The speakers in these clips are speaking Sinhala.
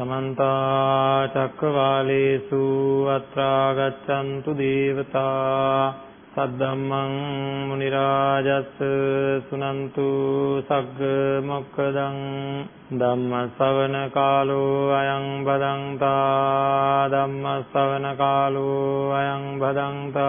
समन्ता चक्रवालेषु अत्रा गच्छन्तु देवता सद्धम्मं मुनिराजस् सुनन्तु सग्मोक्खदं धम्मसवनकालो अयं भदन्ता धम्मसवनकालो अयं भदन्ता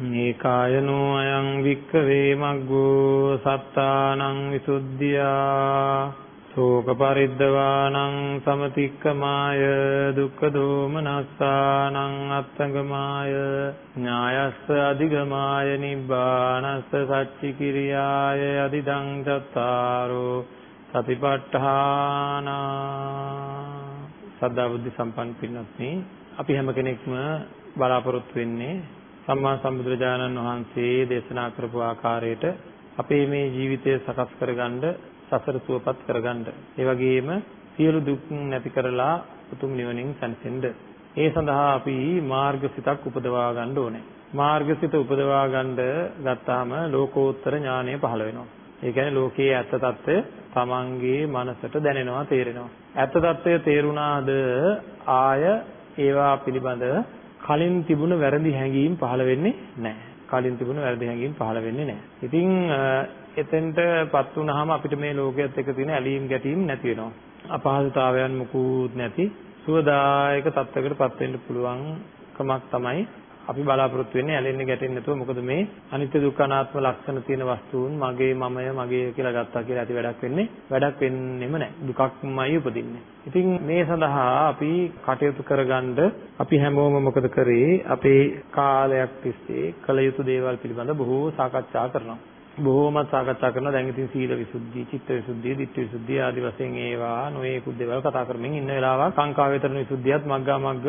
ඒකායනෝ අයං වික්කවේ මග්ගෝ සත්තානං විසුද්ධියා ශෝක පරිද්දවානං සමතික්කමාය දුක්ඛ දෝමනස්සානං අත්තංගමාය ඥායස්ස අධිගමාය නිබ්බානස්ස සච්චි කිරියාය අදිදං චත්තාරෝ සතිපට්ඨාන සද්ධා බුද්ධ සම්පන්න පින්වත්නි අපි හැම කෙනෙක්ම බලාපොරොත්තු වෙන්නේ සම්මා සම්බුදුරජාණන් වහන්සේ දේශනා කරපු ආකාරයට අපේ මේ ජීවිතය සකස් කරගන්න සසර සුවපත් කරගන්න. ඒ වගේම සියලු දුක් නැති කරලා උතුම් නිවනින් සැනසෙන්න. ඒ සඳහා අපි මාර්ගසිතක් උපදවා ගන්න ඕනේ. මාර්ගසිත උපදවා ගන්න ගත්තාම ලෝකෝත්තර ඥානය පහළ වෙනවා. ඒ කියන්නේ ලෝකයේ ඇත්ත తত্ত্বය තමන්ගේ මනසට දැනෙනවා තේරෙනවා. ඇත්ත తত্ত্বය තේරුණාද ආය ඒවා පිළිබඳ කලින් තිබුණ වැරදි හැඟීම් පහළ වෙන්නේ නැහැ. කලින් තිබුණ වැරදි හැඟීම් පහළ වෙන්නේ නැහැ. ඉතින් එතෙන්ටපත් වුනහම අපිට මේ ලෝකයේත් එක්ක තියෙන ඇලීම් ගැටීම් නැති වෙනවා. අපහසුතාවයන් මුකුත් නැති සුවදායක තත්ත්වයකටපත් වෙන්න පුළුවන් කමක් තමයි අපි බලාපොරොත්තු වෙන්නේ ඇලෙන්නේ ගැටෙන්නේ නැතුව මොකද මේ අනිත්‍ය දුක්ඛ අනාත්ම ලක්ෂණ තියෙන වස්තුන් මගේ මමය මගේ කියලා ගත්තා කියලා ඇති වැඩක් වෙන්නේ වැඩක් වෙන්නෙම නැහැ. දුකක්මයි උපදින්නේ. ඉතින් මේ සඳහා අපි කටයුතු කරගන්න අපි හැමෝම මොකද කරේ? අපේ කාලයක් තිස්සේ කළ යුතු දේවල් පිළිබඳ බොහෝ සාකච්ඡා කරනවා. බොහෝමත් සාකච්ඡා කරනවා දැන් ඉතින් සීල විසුද්ධිය, චිත්ත විසුද්ධිය, ditthi විසුද්ධිය ආදී වශයෙන් ඒවා නොයේකුත් දේවල් කතා කරමින් ඉන්න වෙලාවක් සංකා වේතරණ විසුද්ධියත් මග්ගා මග්ග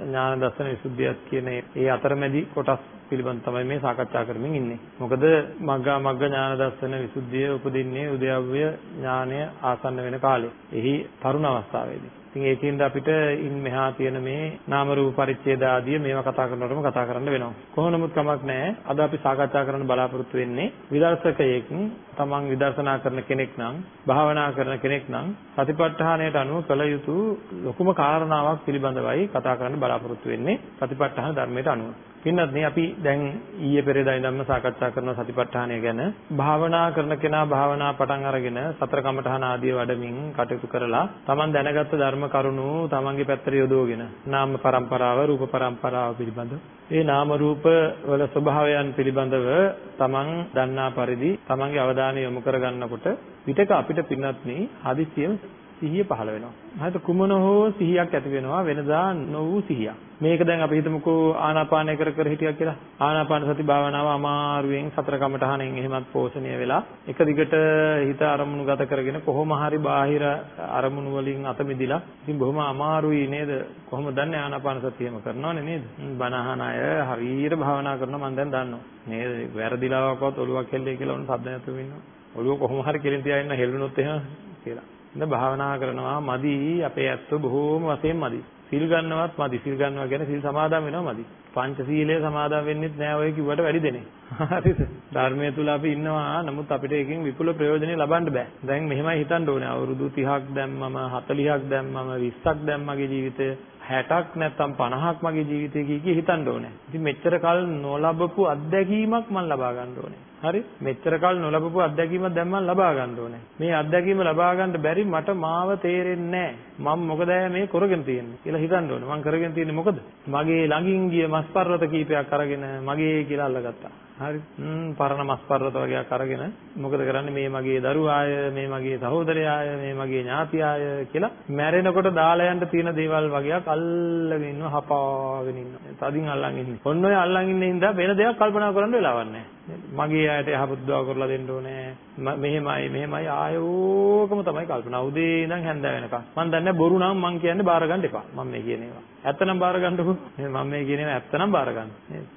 ඥාන දර්ශන විසුද්ධියත් කියන ඒ අතරමැදි කොටස් පිළිබඳ තමයි මේ සාකච්ඡා කරමින් ඉන්නේ. මොකද මග්ගා මග්ග ඥාන දර්ශන විසුද්ධිය උපදින්නේ උද්‍යව්‍ය ඥානය ආසන්න වෙන කාලේ. එහි තරුණ අවස්ථාවේදී. ඉතින් ඒකින්ද අපිට ඉන් මෙහා තියෙන මේ නාම රූප පරිච්ඡේද ආදිය මේවා කතා කරනකොටම කතා කරන්න වෙනවා. කොහොම නමුත් කමක් නැහැ. අද අපි සාකච්ඡා කරන්න බලාපොරොත්තු වෙන්නේ විදර්ශකයෙක් තමන් විදර්ශනා කරන කෙනෙක් නම් භාවනා කරන කෙනෙක් නම් සතිපට්ඨානයට අනුව කළ යුතු ලොකුම කාරණාවක් පිළිබඳවයි කතා කරන්න බලාපොරොත්තු වෙන්නේ සතිපට්ඨාන ධර්මයට අනුව. පින්නත් නේ අපි දැන් ඊයේ පෙරේදා ඉඳන්ම සාකච්ඡා කරන සතිපට්ඨානය ගැන භාවනා කරන කෙනා භාවනා පටන් අරගෙන සතර කමඨහන ආදී වඩමින් කටයුතු කරලා Taman දැනගත්ත ධර්ම කරුණු Tamanගේ පැත්තට යොදවගෙන නාම પરම්පරාව රූප પરම්පරාව පිළිබඳ ඒ නාම රූප වල ස්වභාවයන් පිළිබඳව Taman දන්නා පරිදි Tamanගේ අවධානය යොමු කරගන්නකොට විතක අපිට පින්නත් නේ හදිසියෙන් සිහිය පහළ වෙනවා. හරිත කුමන හෝ සිහියක් ඇති වෙනවා වෙනදා නො වූ සිහියක්. මේක දැන් අපි හිතමුකෝ ආනාපානය කර කර හිටියා කියලා. ආනාපාන සති භාවනාව අමාරුවෙන් සතර කමඨහනෙන් එහෙමත් පෝෂණය වෙලා එක දිගට හිත අරමුණු ගත කරගෙන කොහොම හරි බාහිර අරමුණු වලින් අත මිදිලා ඉතින් බොහොම අමාරුයි නේද? කොහොමද දන්නේ ආනාපාන සතියම කරනවනේ නේද? බනහන අය හරියට භාවනා කරනවා මම දැන් දන්නවා. නේද? වැරදිලාවකවත් ඔළුවක් හෙල්ලේ කියලා උන් සද්ද නැතුව ඉන්නවා. ඔළුව කොහොම හරි කෙලින් තියාගෙන හෙල්ලුනොත් එහෙම කියලා. ඉතින් භාවනා කරනවා මදි අපේ ඇත්ත බොහෝම වශයෙන් මදි. සිල් ගන්නවත් මදි. සිල් ගන්නවා කියන්නේ සිල් සමාදන් වෙනවා මදි. පංචශීලය සමාදන් වෙන්නෙත් නෑ ඔය කිව්වට වැඩි දෙනේ. හරිද? ධර්මයේ තුල අපි ඉන්නවා. නමුත් අපිට එකකින් විපුල ප්‍රයෝජනෙ ලබන්න බෑ. දැන් මෙහෙමයි හිතන්න ඕනේ. අවුරුදු 30ක් දැම්මම 40ක් දැම්මම 20ක් දැම්මගේ ජීවිතය 60ක් නැත්නම් 50ක් මගේ ජීවිතේ කී කී හිතන්න ඕනේ. ඉතින් මෙච්චර කල් නොලබපු අත්දැකීමක් මම ලබා ගන්න ඕනේ. හරි? මෙච්චර කල් නොලබපු අත්දැකීමක් දැන් මම ලබා ගන්න ඕනේ. මේ අත්දැකීම ලබා ගන්න බැරි මට මාව තේරෙන්නේ නැහැ. මම මොකද මේ කරගෙන තියෙන්නේ කියලා හිතන්න ඕනේ. මම කරගෙන තියෙන්නේ මොකද? මගේ ළඟින් ගිය මස් පර්වත කීපයක් අරගෙන මගේ කියලා අල්ලගත්තා. හරි. ම්ම් පරණ මස් පර්වත වගේක් අරගෙන මොකද කරන්නේ මේ මගේ දරුවාය, මේ මගේ සහෝදරයාය, මේ මගේ ඥාතියාය කියලා මැරෙනකොට දාලා යන්න තියෙන දේවල් වගේක් අල්ලගෙන ඉන්නවා, හපාගෙන ඉන්නවා. තදින් අල්ලන් ඉන්නේ. ඔන්න ඔය අල්ලන් ඉන්න හින්දා වෙන දෙයක් කල්පනා කරන්න වෙලාවක් නැහැ. මගේ අයට යහපත් දවා කරලා දෙන්න ඕනේ. මෙහෙමයි මෙහෙමයි ආයෝකම තමයි කල්පනා. උදේ ඉඳන් හැන්ද වෙනකම්. මම දන්නේ බොරු නම් මං කියන්නේ බාර ගන්න එපා. මම මේ කියන ඒවා. ඇත්තනම් බාර ගන්නකො. මම මේ කියන ඒවා ඇත්තනම් බාර ගන්න.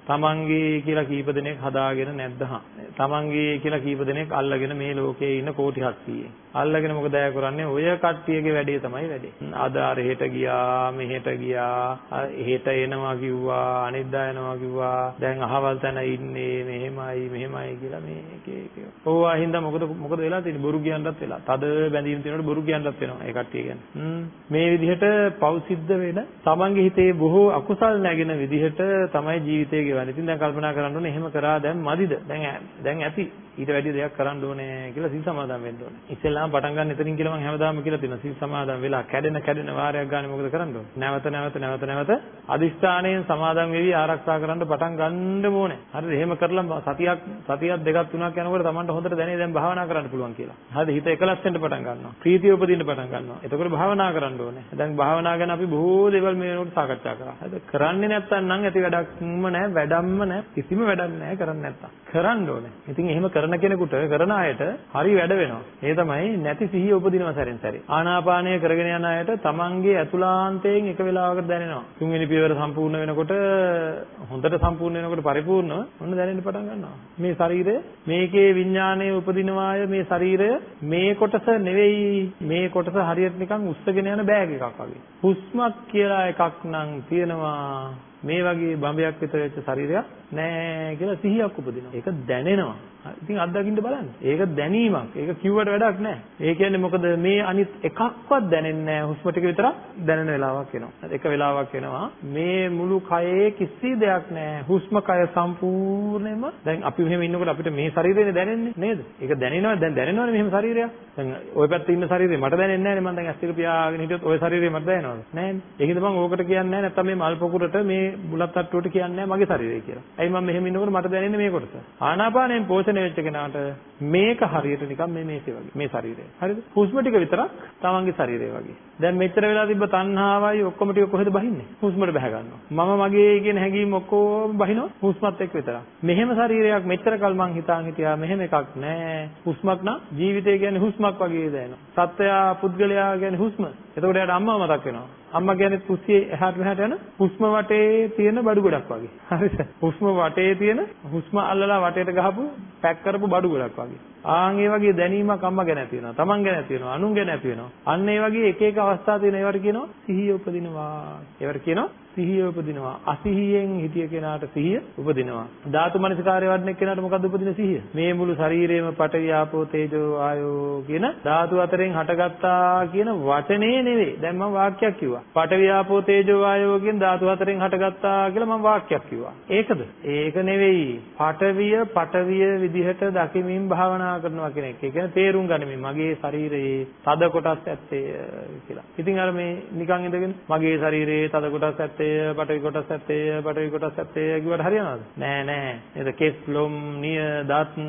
තමන්ගේ කියලා කීප දෙනෙක් හදාගෙන නැද්ද හා. තමන්ගේ කියලා කීප දෙනෙක් අල්ලගෙන මේ ලෝකේ ඉන්න කෝටි 700. අල්ලගෙන මොකද අය කරන්නේ? ඔය කට්ටියගේ වැඩේ තමයි වැඩේ. අද අර හෙට ගියා, මෙහෙට ගියා, හෙට එනවා කිව්වා, අනිද්දා එනවා කිව්වා. දැන් අහවල් තැන ඉන්නේ මෙහෙමයි මෙහෙමයි කියලා මේ එක එක. ඕවා හින්දා මොකද මොකද වෙලා තියෙන්නේ? බොරු කියන්නත් වෙලා. තද බැඳීම් තියෙනකොට බොරු කියන්නත් වෙනවා ඒ කට්ටිය කියන්නේ. මේ විදිහට පව් සිද්ධ වෙන තමන්ගේ හිතේ බොහෝ අකුසල් නැගෙන විදිහට තමයි ජීවිතය ගෙවන්නේ. ඉතින් දැන් කල්පනා කරන්න ඕනේ එහෙම කරා දැන් මදිද? දැන් දැන් ඇති. ඊට වැඩි දෙයක් කරන්න ඕනේ කියලා සිල් සමාදන් වෙන්න ඕනේ. ඉස්සෙල්ලාම පටන් ගන්න එතනින් කියලා මම හැමදාම කියලා තියෙනවා. සිල් සමාදන් වෙලා කැඩෙන කැඩෙන වාරයක් ගන්න මොකද කරන්න ඕනේ? නැවත නැවත නැවත නැවත අදිස්ථානයෙන් සමාදන් වෙවි ආරක්ෂා කරන්න පටන් ගන්න ඕනේ. හරිද? එහෙම කරලා සතියක් සතියක් දෙකක් තුනක් යනකොට Tamanට හොඳට දැනේ දැන් භාවනා කරන්න පුළුවන් කියලා. හරිද? හිත එකලස් වෙන්න පටන් ගන්නවා. ප්‍රීතිය උපදින්න පටන් ගන්නවා. එතකොට භාවනා කරන්න ඕනේ. දැන් භාවනා ගැන අපි බොහෝ දේවල් මේ වෙනකොට සාකච්ඡා කරා. හරිද? කරන්නේ නැත්තම් නම් ඇති වැඩක්ම නැහැ, වැඩක්ම නැහැ, කිසිම වැඩක් නැහැ කරන්නේ නැත්තම්. කරන්න ඕනේ. ඉතින් එහෙම කරන කෙනෙකුට කරන අයට හරි වැඩ වෙනවා. ඒ තමයි නැති සිහිය උපදිනවා සැරෙන් සැරේ. ආනාපානය කරගෙන යන අයට තමන්ගේ ඇතුළාන්තයෙන් එක වෙලාවකට දැනෙනවා. තුන්වෙනි පියවර සම්පූර්ණ වෙනකොට හොඳට සම්පූර්ණ වෙනකොට පරිපූර්ණව ඔන්න දැනෙන්න පටන් ගන්නවා. මේ ශරීරය මේකේ විඥානය උපදිනවාය මේ ශරීරය මේ කොටස නෙවෙයි මේ කොටස හරියට නිකන් උස්සගෙන යන බෑග් එකක් වගේ. හුස්මක් කියලා එකක් නම් තියෙනවා මේ වගේ බඹයක් විතර වෙච්ච ශරීරයක් නෑ කියලා සිහියක් උපදිනවා. ඒක දැනෙනවා. ඉතින් අත්දකින්න බලන්න. ඒක දැනීමක්. ඒක කිව්වට වැඩක් නෑ. ඒ කියන්නේ මොකද මේ අනිත් එකක්වත් දැනෙන්නේ නෑ. හුස්ම ටික විතරක් දැනෙන වෙලාවක් එනවා. එක වෙලාවක් එනවා. මේ මුළු කයේ කිසි දෙයක් නෑ. හුස්ම කය සම්පූර්ණයෙන්ම දැන් අපි මෙහෙම ඉන්නකොට අපිට මේ ශරීරයනේ දැනෙන්නේ නේද? ඒක දැනෙනවා. දැන් දැනෙනවනේ මෙහෙම ශරීරයක්. දැන් ওই පැත්තේ ඉන්න ශරීරය මට දැනෙන්නේ නෑනේ. මම දැන් ඇස් දෙක පියාගෙන හිටියොත් ওই ශරීරය මට දැනෙනවද? නෑනේ. ඒකද මම ඕකට කියන්නේ නෑ. නැත්තම් මේ මල් පොකුරට මේ බුලත් තට්ටුවට කියන්නේ මගේ ශරීරය කියලා. ඇයි මම මෙහෙම ඉන්නකොට මට දැනෙන්නේ මේ කොටස. ආනාපානයෙන් පෝෂණය වෙච්ච කෙනාට මේක හරියට නිකන් මේ මේසේ වගේ. මේ ශරීරය. හරිද? හුස්ම ටික විතරක් තමන්ගේ ශරීරය වගේ. දැන් මෙච්චර වෙලා තිබ්බ තණ්හාවයි ඔක්කොම ටික කොහෙද බහින්නේ? හුස්මට බහ ගන්නවා. මම මගේ කියන හැඟීම් ඔක්කොම බහිනවා හුස්මත් එක්ක විතරක්. මෙහෙම ශරීරයක් මෙච්චර කල් මං හිතාන් හිටියා මෙහෙම එකක් නෑ. හුස්මක් නම් ජීවිතය කියන්නේ හුස්මක් වගේ දැනෙනවා. සත්වයා පුද්ගලයා කියන්නේ හුස්ම. එතකොට එයාට අම්මව මතක් වෙනවා. අම්මා කියන්නේ කුස්සියේ එහාට මෙහාට යන හුස්ම වටේ තියෙන බඩු ගොඩක් වගේ. හරිද? හුස්ම වටේ තියෙන හුස්ම අල්ලලා වටේට ගහපු පැක් කරපු බඩු ගොඩක් වගේ. ආන් ඒ වගේ දැනීමක් අම්මා ගැන ඇති වෙනවා. තමන් ගැන ඇති වෙනවා. අනුන් ගැන ඇති වෙනවා. අන්න ඒ වගේ එක එක අවස්ථා තියෙන ඒවට කියනවා සිහිය උපදිනවා. ඒවට කියනවා සිහිය උපදිනවා. අසිහියෙන් හිටිය කෙනාට සිහිය උපදිනවා. ධාතු මනසිකාරය වඩන කෙනාට මොකද්ද උපදින සිහිය? මේ මුළු ශරීරයම පඨවි ආපෝ තේජෝ ආයෝ කියන ධාතු අතරින් හටගත්තා කියන වචනේ නෙවෙයි. දැන් මම වාක්‍යයක් කිව්වා. පඨවි ආපෝ තේජෝ ආයෝ කියන ධාතු අතරින් හටගත්තා කියලා මම වාක්‍යයක් කිව්වා. ඒකද? ඒක නෙවෙයි. පඨවිය පඨවිය විදිහට දකිමින් භාවනා කරනවා කියන එක. ඒ කියන්නේ තේරුම් ගනිමින් මගේ ශරීරයේ තද කොටස් ඇත්තේ කියලා. ඉතින් අර මේ නිකන් ඉඳගෙන මගේ ශරීරයේ තද කොටස් ඇත්තේ ඇත්තේ පටවි කොටස් ඇත්තේ පටවි කොටස් ඇත්තේ කිව්වට හරියනවද? නෑ නෑ. නේද කෙස් ලොම් නිය දත්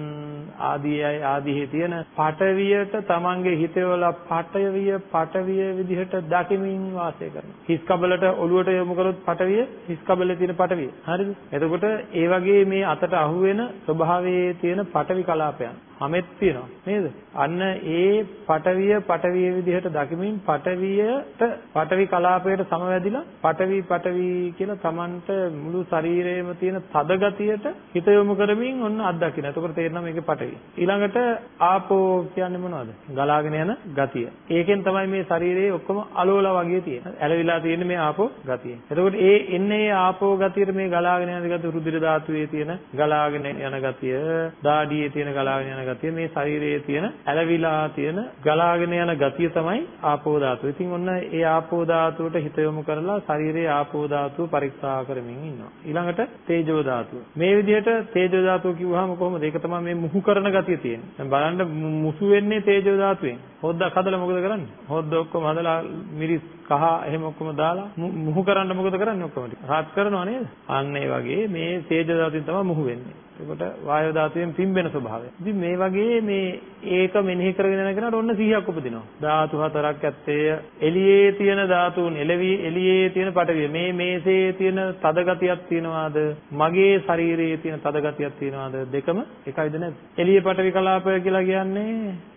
ආදී ආදී තියෙන පටවියට තමන්ගේ හිතවල පටවිය පටවිය විදිහට දකිමින් වාසය කරනවා. හිස් කබලට ඔළුවට යොමු කරොත් පටවිය හිස් කබලේ තියෙන පටවිය. හරිද? එතකොට ඒ වගේ මේ අතට අහුවෙන ස්වභාවයේ තියෙන පටවි කලාපයන් හමෙත් තියෙනවා නේද? අන්න ඒ පටවිය පටවිය විදිහට දකිමින් පටවියට පටවි කලාපයට සමවැදිලා පටවි පටවි කියලා Tamanට මුළු ශරීරයේම තියෙන තද ගතියට හිත යොමු කරමින් ඔන්න අත්දකින්න. එතකොට තේරෙනවා මේකේ පටවි. ඊළඟට ආපෝ කියන්නේ මොනවද? ගලාගෙන යන ගතිය. ඒකෙන් තමයි මේ ශරීරයේ ඔක්කොම අලෝලා වගේ තියෙන්නේ. ඇලවිලා තියෙන්නේ මේ ආපෝ ගතිය. එතකොට ඒ එන්නේ ආපෝ ගතියට මේ ගලාගෙන යන ගතිය රුධිර ධාතුවේ තියෙන ගලාගෙන යන ගතිය, දාඩියේ තියෙන ගලාගෙන යන ගතිය මේ ශරීරයේ තියෙන ඇලවිලා තියෙන ගලාගෙන යන ගතිය තමයි ආපෝ ධාතුව. ඉතින් ඔන්න ඒ ආපෝ ධාතුවට හිත යොමු කරලා ශරීරයේ ආපෝ ධාතුව පරීක්ෂා කරමින් ඉන්නවා. ඊළඟට තේජෝ ධාතුව. මේ විදිහට තේජෝ ධාතුව කිව්වහම කොහොමද? ඒක තමයි මේ මුහු කරන ගතිය තියෙන්නේ. දැන් බලන්න මුසු වෙන්නේ තේජෝ ධාතුවෙන්. හොද්දක් හදලා මොකද කරන්නේ? හොද්ද ඔක්කොම හදලා මිරිස් කහ එහෙම ඔක්කොම දාලා මුහු කරන්න මොකද කරන්නේ ඔක්කොම ටික? රාත් කරනවා නේද? අන්න ඒ වගේ මේ තේජෝ ධාතුවෙන් තමයි මුහු වෙන්නේ. එතකොට වායෝ ධාතුවෙන් පිම්බෙන ස්වභාවය. ඉතින් මේ වගේ මේ ඒක මෙනෙහි කරගෙන යන කෙනාට ඔන්න 100ක් උපදිනවා. ධාතු හතරක් ඇත්තේ එළියේ තියෙන ධාතුන් එළවි එළියේ තියෙන පටවිය. මේ මේසේ තියෙන තද ගතියක් තියනවාද? මගේ ශරීරයේ තියෙන තද ගතියක් තියනවාද? දෙකම එකයිද නැද්ද? එළියේ පටවි කලාපය කියලා කියන්නේ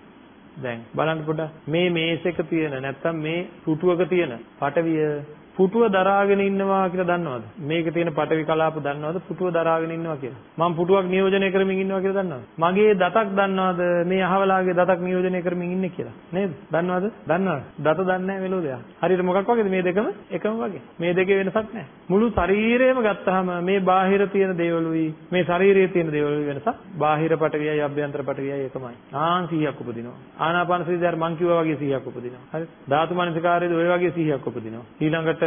දැන් බලන්න පොඩ්ඩක්. මේ මේසෙක තියෙන නැත්තම් මේ පුටුවක තියෙන පටවිය පුටුව දරාගෙන ඉන්නවා කියලා දන්නවද? මේක තියෙන පටවි කලාප දන්නවද? පුටුව දරාගෙන ඉන්නවා කියලා. මම පුටුවක් නියෝජනය කරමින් ඉන්නවා කියලා දන්නවද? මගේ දතක් දන්නවද? මේ අහවලාගේ දතක් නියෝජනය කරමින් ඉන්නේ කියලා. නේද? දන්නවද? දන්නවද? දත දන්නේ නැහැ මෙලෝදයා. හරියට මොකක් වගේද මේ දෙකම? එකම වගේ. මේ දෙකේ වෙනසක් නැහැ. මුළු ශරීරයම ගත්තාම මේ බාහිර තියෙන දේවලුයි මේ ශරීරයේ තියෙන දේවලුයි වෙනසක්. බාහිර පටවියයි අභ්‍යන්තර පටවියයි එකමයි. ආන් 100ක් උපදිනවා. ආනාපාන සතිය මං කිව්වා වගේ 100ක් උපදිනවා. හරි. ධාතු මනසිකාරයේද ওই වගේ 100ක් උපදිනවා. ඊළඟට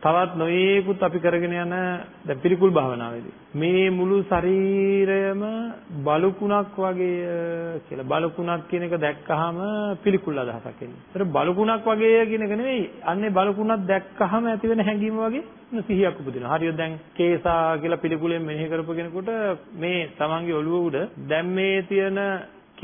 තවත් නොයේකුත් අපි කරගෙන යන දැන් පිළිකුල් භාවනාවේදී මේ මුළු ශරීරයම බලුකුණක් වගේ කියලා බලුකුණක් කියන එක දැක්කහම පිළිකුල් අදහසක් එන්නේ. ඒතර බලුකුණක් වගේ කියන එක නෙවෙයි. අන්නේ බලුකුණක් දැක්කහම ඇති වෙන හැඟීම වගේ සිහියක් උපදිනවා. හරියට දැන් කේසා කියලා පිළිකුලෙන් මෙනෙහි කරපු කෙනෙකුට මේ තමන්ගේ ඔළුව උඩ දැන් මේ තියෙන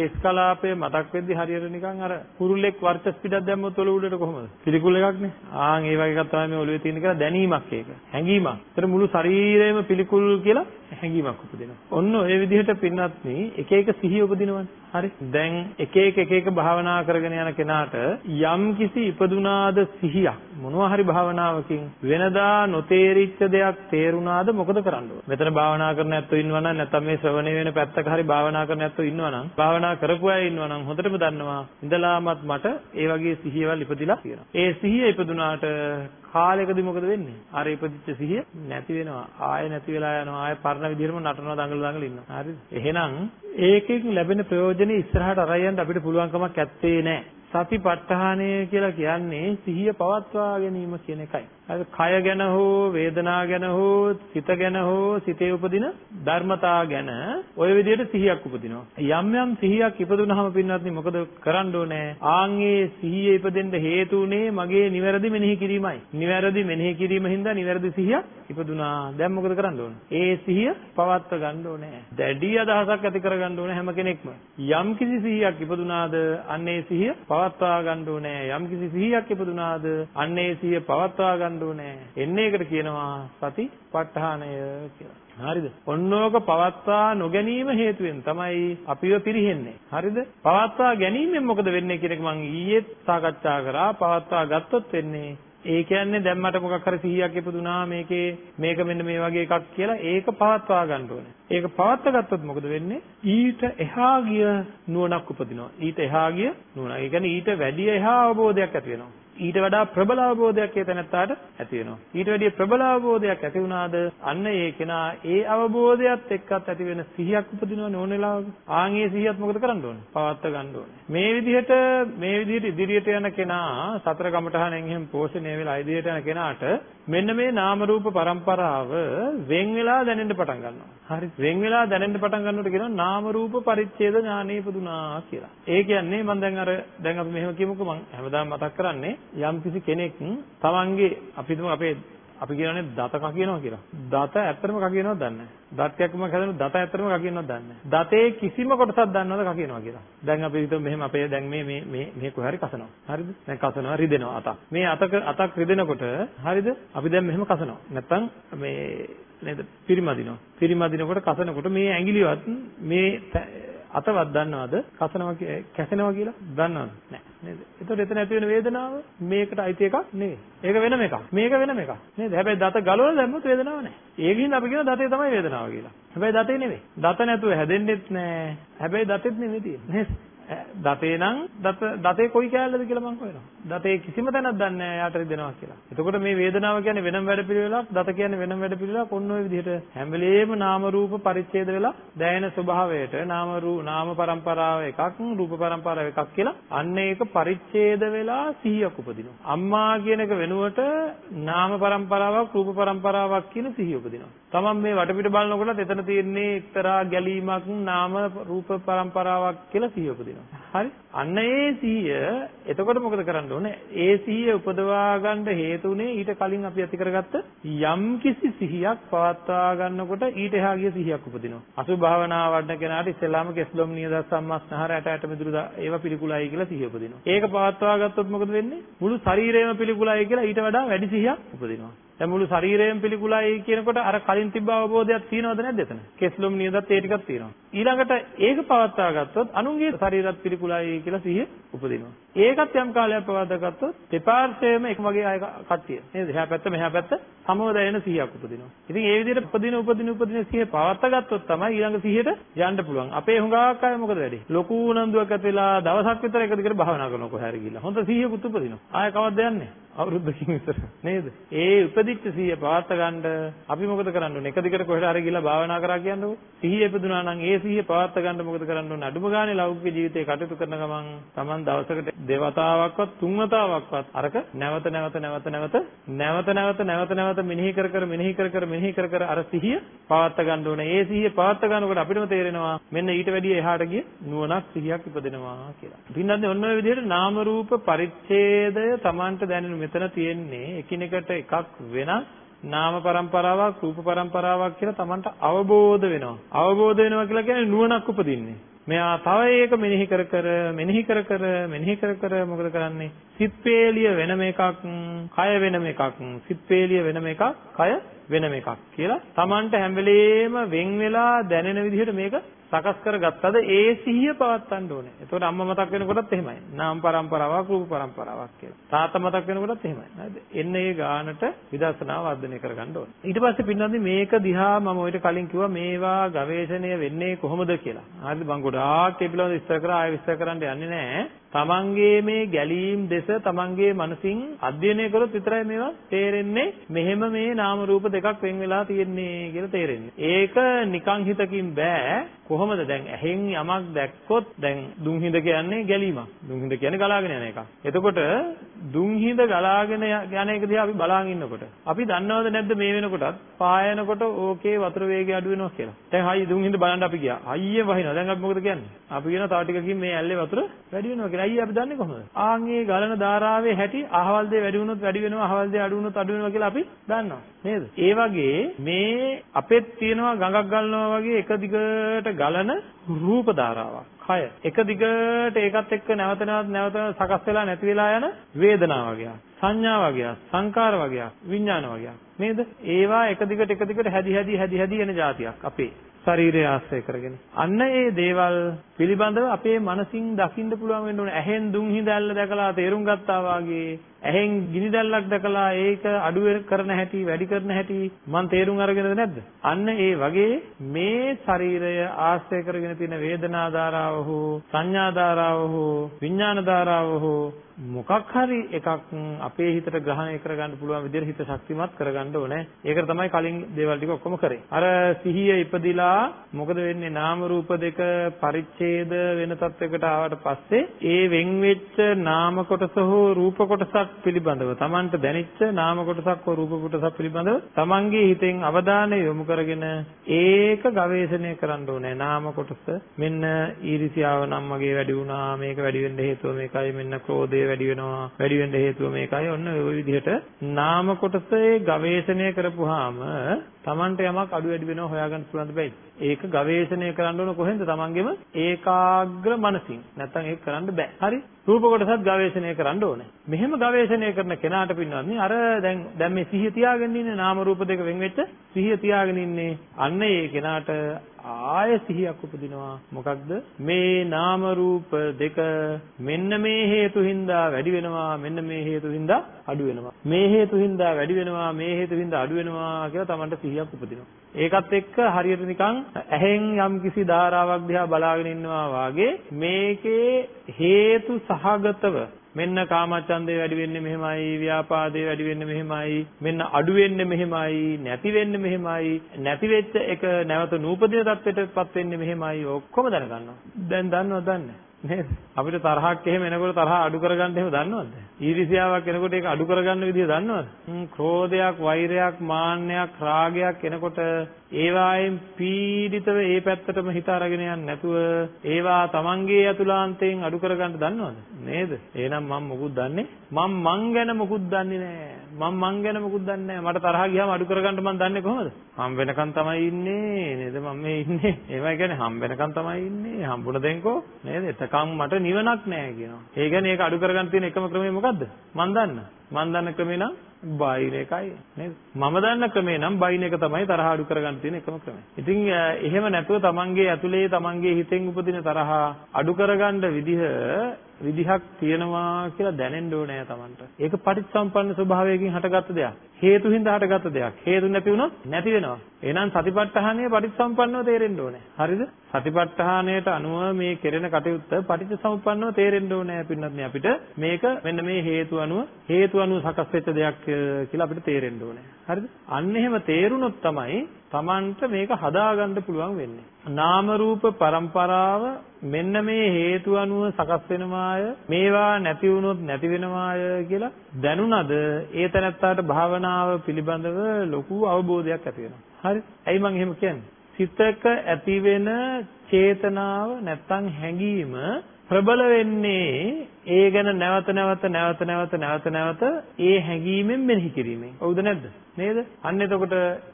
කෙස් කලාපය මතක් වෙද්දි හරියට නිකන් අර කුරුල්ලෙක් වර්චස් පිටක් දැම්මොත් ඔලුව උඩට කොහමද? පිළිකුල් එකක්නේ. ආන් ඒ වගේ එකක් තමයි මේ ඔළුවේ තියෙන කියලා දැනීමක් ඒක. හැඟීමක්. ඒතර මුළු ශරීරයම පිළිකුල් කියලා හැඟීමක් උපදිනවා. ඔන්න ඔය විදිහට පින්වත්නි එක එක සිහිය උපදිනවනේ. හරි. දැන් එක එක එක එක භාවනා කරගෙන යන කෙනාට යම් කිසි ඉපදුනාද සිහියක් මොනවා හරි භාවනාවකින් වෙනදා නොතේරිච්ච දෙයක් තේරුණාද මොකද කරන්න ඕන? මෙතන භාවනා කරන ඇත්තෝ ඉන්නවනම් නැත්නම් මේ ශ්‍රවණය වෙන පැත්තක හරි භාවනා කරන ඇත්තෝ ඉන්නවනම් භාවනා කරපු අය ඉන්නවනම් හොඳටම දන්නවා ඉඳලාමත් මට ඒ වගේ සිහියවල් ඉපදිලා තියෙනවා. ඒ සිහිය ඉපදුනාට කාලයකදී මොකද වෙන්නේ? අර ඉපදිච්ච සිහිය නැති වෙනවා. ආය නැති වෙලා යනවා. ආය පරණ විදිහටම නටනවා දඟල දඟල ඉන්නවා. හරිද? එහෙනම් ඒකෙන් ලැබෙන ප්‍රයෝජනේ ඉස්සරහට අරයන්ට අපිට පුළුවන් කමක් ඇත්තේ නැහැ. සතිපට්ඨානය කියලා කියන්නේ සිහිය පවත්වා ගැනීම කියන එකයි. හරි කය ගැන හෝ වේදනා ගැන හෝ සිත ගැන හෝ සිතේ උපදින ධර්මතා ගැන ওই විදිහට සිහියක් උපදිනවා. යම් යම් සිහියක් ඉපදුනහම පින්වත්නි මොකද කරන්න ඕනේ? ආන්ගේ සිහිය ඉපදෙන්න හේතු උනේ මගේ නිවැරදි මෙනෙහි කිරීමයි. නිවැරදි මෙනෙහි කිරීම හින්දා නිවැරදි සිහියක් ඉපදුනා. දැන් මොකද කරන්න ඕනේ? ඒ සිහිය පවත්ව ගන්න ඕනේ. දැඩි අදහසක් ඇති කර ගන්න ඕනේ හැම කෙනෙක්ම. යම් කිසි සිහියක් ඉපදුනාද අන්නේ සිහිය පවත්වා ගන්න ඕනේ. යම්කිසි සිහියක් ඉපදුනාද අන්න ඒ සිහිය පවත්වා ගන්න ඕනේ. එන්නේ ඒකට කියනවා සතිපට්ඨානය කියලා. හරිද? ඔන්නෝක පවත්වා නොගැනීම හේතුවෙන් තමයි අපිව පිරිහෙන්නේ. හරිද? පවත්වා ගැනීමෙන් මොකද වෙන්නේ කියන එක මම ඊයේ සාකච්ඡා කරා. පවත්වා ගත්තොත් වෙන්නේ ඒ කියන්නේ දැන් මට මොකක් හරි සිහියක් ඉපදුනා මේකේ මේක මෙන්න මේ වගේ එකක් කියලා ඒක පවත්වා ගන්න ඕනේ. ඒක පවත්වා ගත්තොත් මොකද වෙන්නේ? ඊට එහා ගිය නුවණක් උපදිනවා. ඊට එහා ගිය නුවණ. ඒ කියන්නේ ඊට වැඩි එහා අවබෝධයක් ඇති වෙනවා. ඊට වඩා ප්‍රබල අවබෝධයක් ඒ තැනත්තාට ඇති වෙනවා. ඊට වැඩිය ප්‍රබල අවබෝධයක් ඇති වුණාද අන්න ඒ කෙනා ඒ අවබෝධයත් එක්කත් ඇති වෙන සිහියක් උපදිනවනේ ඕන වෙලාවක. ආන් ඒ සිහියත් මොකද කරන්න ඕනේ? පවත්ව ගන්න ඕනේ. මේ විදිහට මේ විදිහට ඉදිරියට යන කෙනා සතර කමඨහණෙන් එහෙම පෝෂණය වෙලා ඉදිරියට යන කෙනාට මෙන්න මේ නාම රූප પરම්පරාව වෙන් වෙලා දැනෙන්න පටන් ගන්නවා. හරි. වෙන් වෙලා දැනෙන්න පටන් ගන්නකොට කියනවා නාම රූප පරිච්ඡේද ඥානෙ පුදුනා කියලා. ඒ කියන්නේ මම දැන් අර දැන් අපි මෙහෙම කියමුකෝ මම හැමදාම මතක් කරන්නේ යම්කිසි කෙනෙක් තමන්ගේ අපි අපේ අපි කියනනේ දත කකියනවා කියලා. දත ඇත්තටම කකියනවද දන්නේ නැහැ. දත්යක්ම හැදෙන දත ඇත්තටම කකියනවද දන්නේ නැහැ. දතේ කිසිම කොටසක් දන්නවද කකියනවා කියලා. දැන් අපි හිතමු මෙහෙම අපේ දැන් මේ මේ මේ මේ කොහේ හරි කසනවා. හරිද? දැන් කසනවා රිදෙනවා අතක්. මේ අතක අතක් රිදෙනකොට හරිද? අපි දැන් මෙහෙම කසනවා. නැත්තම් මේ නේද? පිරිමදිනවා. පිරිමදිනකොට කසනකොට මේ ඇඟිලිවත් මේ අතවත් දන්නවද? කසනවා කැසෙනවා කියලා දන්නවද? නැහැ. නේද? එතකොට එතන ඇති වෙන වේදනාව මේකට අයිති එකක් නෙවෙයි. ඒක වෙනම එකක්. මේක වෙනම එකක්. නේද? හැබැයි දත ගලවලා දැම්මොත් වේදනාවක් නැහැ. ඒකින් අපි කියන දතේ තමයි වේදනාව කියලා. හැබැයි දතේ නෙවෙයි. දත නැතුව හැදෙන්නෙත් නැහැ. හැබැයි දතෙත් නෙවෙයි තියෙන්නේ. නේද? දතේ නම් දත දතේ කොයි කැලේද කියලා මම හොයනවා. දතේ කිසිම තැනක් දන්නේ නැහැ යාට රිදෙනවා කියලා. එතකොට මේ වේදනාව කියන්නේ වෙනම වැඩපිළිවෙලක්, දත කියන්නේ වෙනම වැඩපිළිවෙලක්. ඔන්න ඔය විදිහට හැම වෙලේම නාම රූප පරිච්ඡේද වෙලා දැයෙන ස්වභාවයට නාම රූප නාම પરම්පරාව එකක්, රූප પરම්පරාව එකක් කියලා අන්න ඒක පරිච්ඡේද වෙලා සිහියක් උපදිනවා. අම්මා කියන එක වෙනුවට නාම પરම්පරාවක්, රූප પરම්පරාවක් කියන සිහිය උපදිනවා. තමන් මේ වටපිට බලනකොට එතන තියෙන්නේ එක්තරා ගැලීමක් නාම රූප પરම්පරාවක් කියලා සිහිය උපදිනවා. උපදිනවා. හරි? අන්න ඒ සිහිය එතකොට මොකද කරන්න ඕනේ? ඒ සිහිය උපදවා ගන්න හේතුනේ ඊට කලින් අපි ඇති කරගත්ත යම් කිසි සිහියක් පවත්වා ගන්නකොට ඊට එහා ගිය සිහියක් උපදිනවා. අසුභ භාවනා වඩන කෙනාට ඉස්සෙල්ලාම කෙස්ලොම් නියද සම්මස්නහර ඇට ඇට මිදුළු ඒවා පිළිකුලයි කියලා සිහිය උපදිනවා. ඒක පවත්වා ගත්තොත් මොකද වෙන්නේ? මුළු ශරීරයම පිළිකුලයි කියලා ඊට වඩා වැඩි සිහියක් උපදිනවා. දැන් මුළු ශරීරයම පිළිකුලයි කියනකොට අර කලින් තිබ්බ අවබෝධයක් තියෙනවද නැද්ද එතන? කෙස්ලොම් නියදත් ඒ ටිකක් තියෙනවා. ඊළඟට ඒක පවත්වා ගත්තොත් අනුන්ගේ ශරීරත් පිළිකුලයි කියලා සිහිය උපදිනවා. ඒකත් යම් කාලයක් පවත්වා ගත්තොත් දෙපාර්ශ්වයේම එක වගේ අය කට්ටිය. නේද? එහා පැත්ත මෙහා පැත්ත සමව දැනෙන සිහියක් උපදිනවා. ඉතින් ඒ විදිහට උපදින උපදින උපදින සිහිය පවත්වා ගත්තොත් තමයි ඊළඟ සිහියට යන්න පුළුවන්. අපේ හුඟක් අය මොකද වෙන්නේ? ලොකු උනන්දුවක් ඇති වෙලා දවසක් විතර එක දිගට භාවනා කරනවා කොහේ හරි ගිහිල්ලා. හොඳ සිහියකුත් උපදිනවා. ආය කවද්ද යන්නේ? අවුරුද්දකින් විතර නේද? ඒ උපදිච්ච සිහිය පවත්වා ගන්න අපි මොකද කරන්න ඕනේ? එක දිගට කොහෙට හරි ගිහලා භාවනා කරා කියන්නකො. සිහිය ඉපදුනා නම් ඒ සිහිය පවත්වා ගන්න මොකද කරන්න ඕනේ? අඩුම ගානේ ලෞකික ජීවිතේ කටයුතු කරන ගමන් Taman දවසකට දෙවතාවක්වත් තුන්වතාවක්වත් අරක නැවත නැවත නැවත නැවත නැවත නැවත නැවත නැවත මෙනෙහි කර කර මෙනෙහි කර කර මෙනෙහි කර කර අර සිහිය පවත්වා ගන්න ඕනේ. ඒ සිහිය පවත්වා ගන්නකොට අපිටම තේරෙනවා මෙන්න ඊට වැඩිය එහාට ගිය නුවණක් සිහියක් ඉපදෙනවා කියලා. පින්නන්නේ ඔන්න ඔය විදිහට නාම රූප පරිච්ඡේදය Tamanට දැනෙන මෙතන තියෙන්නේ එකිනෙකට එකක් වෙනස් නාම પરම්පරාවක් රූප પરම්පරාවක් කියලා Tamanට අවබෝධ වෙනවා. අවබෝධ වෙනවා කියලා කියන්නේ නුවණක් උපදින්නේ. මෙයා තව ඒක මෙනෙහි කර කර මෙනෙහි කර කර මෙනෙහි කර කර මොකද කරන්නේ? සිත් වේලිය වෙනම එකක්, කය වෙනම එකක්, සිත් වේලිය වෙනම එකක්, කය වෙනම එකක් කියලා Tamanට හැම වෙලේම වෙන් වෙලා දැනෙන විදිහට මේක සකස් කරගත්තද ඒ සිහිය පවත්වන්න ඕනේ. එතකොට අම්මා මතක් වෙනකොටත් එහෙමයි. නාම પરම්පරාවක් රූප પરම්පරාවක් කියලා. තාත්තා මතක් වෙනකොටත් එහෙමයි. නේද? එන්න ඒ ගානට විදර්ශනා වර්ධනය කරගන්න ඕනේ. ඊට පස්සේ පින්නන්දි මේක දිහා මම ඔයිට කලින් කිව්වා මේවා ගවේෂණය වෙන්නේ කොහොමද කියලා. හරිද? මම ගොඩාක් ඒ පිළිබඳව විස්තර කරා ආයෙ විස්තර කරන්න යන්නේ නැහැ. තමන්ගේ මේ ගැලීම් දෙස තමන්ගේ මනසින් අධ්‍යයනය කරොත් විතරයි මේවා තේරෙන්නේ මෙහෙම මේ නාම රූප දෙකක් වෙන් වෙලා තියෙන්නේ කියලා තේරෙන්නේ. ඒක නිකං හිතකින් බෑ. කොහොමද දැන් ඇහෙන් යමක් දැක්කොත් දැන් දුම්හිඳ කියන්නේ ගැලීමක්. දුම්හිඳ කියන්නේ ගලාගෙන යන එකක්. එතකොට දුම්හිඳ ගලාගෙන යන එක දිහා අපි බලාගෙන ඉන්නකොට අපි දන්නවද නැද්ද මේ වෙනකොටත් පායනකොට ඕකේ වතුර වේගය අඩු වෙනවා කියලා. දැන් හයි දුම්හිඳ බලන්න අපි ගියා. හයිය වහිනවා. දැන් අපි මොකද කියන්නේ? අපි කියන තව ටිකකින් මේ ඇල්ලේ වතුර වැඩි වෙනවා කියලා. අයියේ අපි දන්නේ කොහොමද? ආන්ගේ ගලන ධාරාවේ හැටි අහවල් දේ වැඩි වුණොත් වැඩි වෙනවා, අහවල් දේ අඩු වුණොත් අඩු වෙනවා කියලා අපි දන්නවා. නේද? ඒ වගේ මේ අපෙත් තියෙනවා ගඟක් ගලනවා වගේ එක දිගට ගලන රූප ධාරාවක්. කය. එක දිගට ඒකත් එක්ක නැවත නැවත නැවත සකස් වෙලා නැති වෙලා යන වේදනාව වගේ. සංඥා වගේ, සංකාර වගේ, විඥාන වගේ. නේද? ඒවා එක දිගට එක දිගට හැදි හැදි හැදි හැදි එන જાතියක් අපේ. ශරීරය ආශ්‍රය කරගෙන. අන්න ඒ දේවල් පිළිබඳව අපේ මනසින් දකින්න පුළුවන් වෙන්න ඕනේ. ඇහෙන් දුම් හිඳැල්ල දැකලා තේරුම් ගත්තා වාගේ ඇහෙන් ගිනි දැල්ලක් දැකලා ඒක අඩු කරන හැටි වැඩි කරන හැටි මම තේරුම් අරගෙනද නැද්ද? අන්න ඒ වගේ මේ ශරීරය ආශ්‍රය කරගෙන තියෙන වේදනා ධාරාව හෝ සංඥා ධාරාව හෝ විඥාන ධාරාව හෝ මොකක් හරි එකක් අපේ හිතට ග්‍රහණය කරගන්න පුළුවන් විදිහට හිත ශක්තිමත් කරගන්න ඕනේ. ඒකට තමයි කලින් දේවල් ටික ඔක්කොම කරේ. අර සිහිය ඉපදිලා මොකද වෙන්නේ? නාම රූප දෙක පරිච්ඡේද වෙන තත්වයකට ආවට පස්සේ ඒ වෙන් වෙච්ච නාම කොටස හෝ රූප කොටසක් පිළිබඳව Tamanට දැනෙච්ච නාම කොටසක් හෝ රූප කොටසක් පිළිබඳව Tamanගේ හිතෙන් අවධානය යොමු කරගෙන ඒක ගවේෂණය කරන්න ඕනේ නාම කොටස මෙන්න ඊර්ෂියාව නම් මගේ වැඩි වුණා මේක වැඩි වෙන්න හේතුව මේකයි මෙන්න ක්‍රෝධය වැඩි වෙනවා වැඩි වෙන්න හේතුව මේකයි ඔන්න ওই විදිහට නාම කොටසේ ගවේෂණය කරපුවාම Tamanට යමක් අඩු වැඩි වෙනවා හොයාගන්න පුළුවන් දෙයි. ඒක ගවේෂණය කරන්න ඕන කොහෙන්ද? Tamanගෙම ඒකාග්‍ර මනසින්. නැත්තම් ඒක කරන්න බෑ. හරි? රූප කොටසත් ගවේෂණය කරන්න ඕනේ. මෙහෙම ගවේෂණය කරන කෙනාට පින්නන්නේ අර දැන් දැන් මේ සිහිය තියාගෙන ඉන්නේ නාම රූප දෙක වෙන් වෙච්ච සිහිය තියාගෙන ඉන්නේ. අන්න ඒ කෙනාට ආය සිහියක් උපදිනවා. මොකක්ද? මේ නාම රූප දෙක මෙන්න මේ හේතු හින්දා වැඩි වෙනවා මෙන්න මේ හේතු හින්දා අඩු වෙනවා. මේ හේතු හින්දා වැඩි වෙනවා මේ හේතු හින්දා අඩු වෙනවා කියලා Tamanට සිහියක් උපදිනවා. ඒකත් එක්ක හරියට නිකන් ඇහෙන් යම් කිසි ධාරාවක් දිහා බලාගෙන ඉන්නවා වාගේ මේකේ හේතු සහගතව මෙන්න කාමච්ඡන්දේ වැඩි වෙන්නේ මෙහෙමයි ව්‍යාපාදේ වැඩි වෙන්නේ මෙහෙමයි මෙන්න අඩු වෙන්නේ මෙහෙමයි නැති වෙන්නේ මෙහෙමයි නැති වෙච්ච එක නැවත නූපදින තත්ත්වයටපත් වෙන්නේ මෙහෙමයි ඔක්කොම දැනගන්නවා. දැන් දන්නවද දන්නේ? නේද? අපිට තරහක් එහෙම එනකොට තරහ අඩු කරගන්න එහෙම දන්නවද? ඊර්ෂ්‍යාවක් එනකොට ඒක අඩු කරගන්න විදිය දන්නවද? ක්‍රෝධයක්, වෛරයක්, මාන්නයක්, රාගයක් එනකොට ඒවායෙන් පීඩිතව ඒ පැත්තටම හිත අරගෙන යන්නේ නැතුව ඒවා තමන්ගේ අතුලාන්තයෙන් අඩු කරගන්න දන්නවද? නේද? එහෙනම් මම මොකුත් දන්නේ මම මං ගැන මොකුත් දන්නේ නැහැ. මම මං ගැන මොකුත් දන්නේ නැහැ. මට තරහ ගියාම අඩු කරගන්න මම දන්නේ කොහොමද? හම් වෙනකන් තමයි ඉන්නේ නේද? මම මේ ඉන්නේ. ඒවයි කියන්නේ හම් වෙනකන් තමයි ඉන්නේ. හම්බුණ දෙන්කෝ නේද? එතකන් මට නිවනක් නැහැ කියනවා. ඒ කියන්නේ ඒක අඩු කරගන්න තියෙන එකම ක්‍රමය මොකද්ද? මං දන්න. මං දන්න ක්‍රමේ නම් බයින එකයි නේද? මම දන්න ක්‍රමේ නම් බයින එක තමයි තරහ අඩු කරගන්න තියෙන එකම ක්‍රමය. ඉතින් එහෙම නැතුව තමන්ගේ ඇතුලේ තමන්ගේ හිතෙන් උපදින තරහ අඩු කරගන්න විදිහ විදිහක් තියෙනවා කියලා දැනෙන්න ඕනේ තමන්ට. ඒක පටිච්චසම්පන්න ස්වභාවයකින් හටගත්ත දෙයක්. හේතු හින්දා හටගත්ත දෙයක්. හේතු නැති වුණොත් නැති වෙනවා. එහෙනම් සතිපට්ඨානය පටිච්චසම්පන්නව තේරෙන්න ඕනේ. හරිද? සතිපට්ඨානයට අනුව මේ කෙරෙන කටයුත්ත පටිච්චසමුප්පන්නව තේරෙන්න ඕනේ පින්නත් අපිට මේක මෙන්න මේ හේතු අනුව හේතු අනුව සකස් වෙච්ච දෙයක් කියලා අපිට තේරෙන්න ඕනේ. හරිද? අන්න එහෙම තේරුනොත් තමයි Tamanට මේක හදාගන්න පුළුවන් වෙන්නේ. නාම රූප પરම්පරාව මෙන්න මේ හේතු අනුව සකස් වෙනවාය මේවා නැති වුණොත් නැති වෙනවාය කියලා දැනුණද ඒ තැනත්තාට භාවනාව පිළිබඳව ලොකු අවබෝධයක් ඇති වෙනවා. හරි? ඇයි මම එහෙම කියන්නේ? සිතක ඇතිවෙන චේතනාව නැත්තම් හැඟීම ප්‍රබල වෙන්නේ ඒ ගැන නැවත නැවත නැවත නැවත නැවත නැවත ඒ හැඟීමෙන් මෙනෙහි කිරීමෙන්. හවුද නැද්ද? නේද? අන්න එතකොට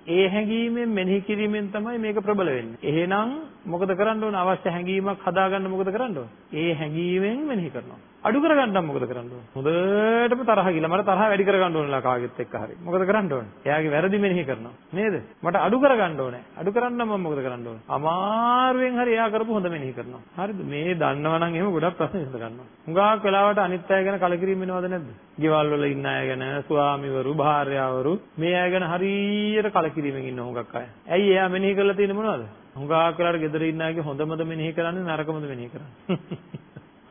ඒ හැඟීමෙන් මෙනෙහි කිරීමෙන් තමයි මේක ප්‍රබල වෙන්නේ. එහෙනම් මොකද කරන්න ඕන? අවශ්‍ය හැඟීමක් හදාගන්න මොකද කරන්න ඕන? ඒ හැඟීමෙන් මෙනෙහි කරනවා. අඩු කරගන්න මොකද කරන්න ඕන? හොඳටම තරහ ගිහලා මට තරහ වැඩි කරගන්න ඕනලා කාගෙත් එක්ක හරි. මොකද කරන්න ඕන? එයාගේ වැරදි මෙනෙහි කරනවා. නේද? මට අඩු කරගන්න ඕනේ. අඩු කරන්න මම මොකද කරන්න ඕන? අමාරුවෙන් හරි එයා කරපු හොඳ මෙනෙහි කරනවා. හරිද? මේ දන්නවනම් එහෙම ගොඩක් ප්‍රශ්න විසඳ ගන්නවා. හුඟක් වෙලාවට අනිත් අය ගැන කලකිරීම වෙනවද නැද්ද? ගෙවල් වල ඉන්න අය ගැන, ස්වාමිවරු, භාර්යාවරු මේ අය ගැන හරියට කලකිරීමෙන් ඉන්න හුඟක් අය. ඇයි එයා මෙනෙහි කරලා තියෙන්නේ මොනවද? හුඟක් වෙලාවට ගෙදර ඉන්න අයගේ හොඳමද මෙනෙහි කරන්නේ නරකමද මෙනෙහි කරන්නේ?